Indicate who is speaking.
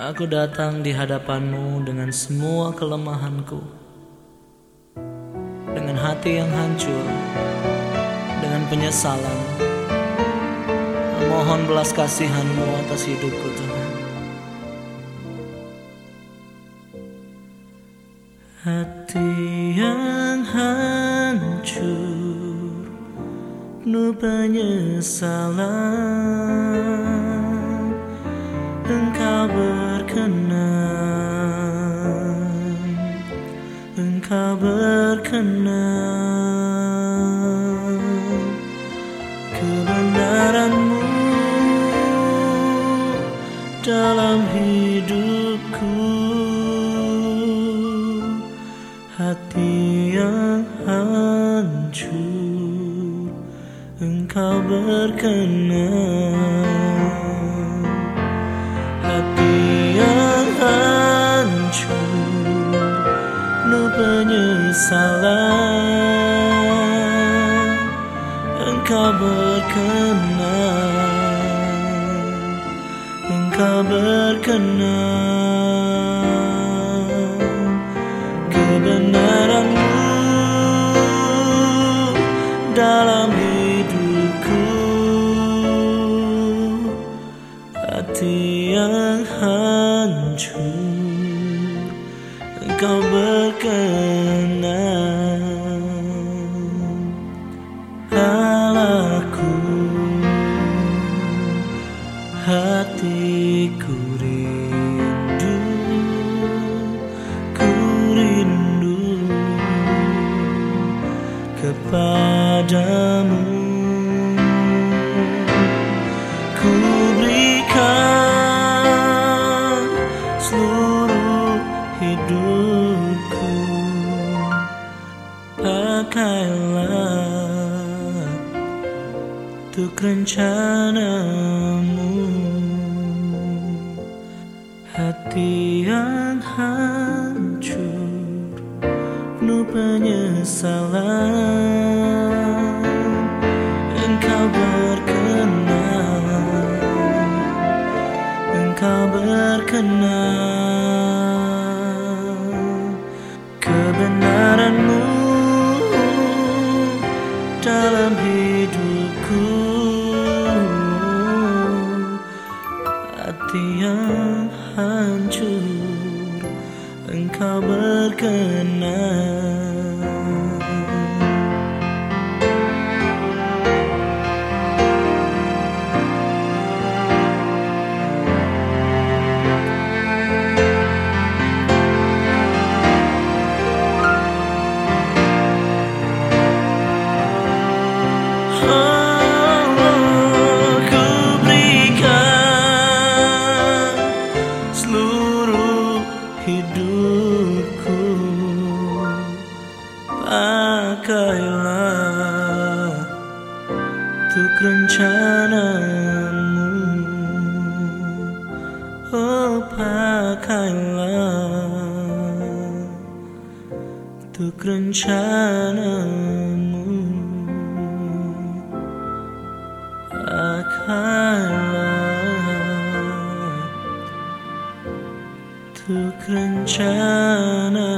Speaker 1: Aku datang di hadapanmu dengan semua kelemahanku. Dengan hati yang hancur. Dengan penyesalan. Mohon belas kasihanmu atas hidupku Tuhan. Hati yang hancur. Penuh penyesalan Engkau ber berkenan. Engkau berkenan. Kebenaranmu dalam hidupku. Hati yang hancur. Engkau berkenan penyesalan Engkau berkenan. Engkau berkenan. Kebenaranmu dalam hidupku. Hati yang hancur. Engkau berkenan Hatiku rindu Ku rindu Kepadamu. Ku berikan seluruh hidupku Pakailah untuk rencanamu Hati yang hancur Penuh penyesalan. Engkau berkenan Engkau berkenan Kebenaranmu dalam hidupku. Hati yang hancur. Engkau berkenan Pakailah Untuk rencanamu Oh pakailah Untuk rencanamu Pakailah untuk rencana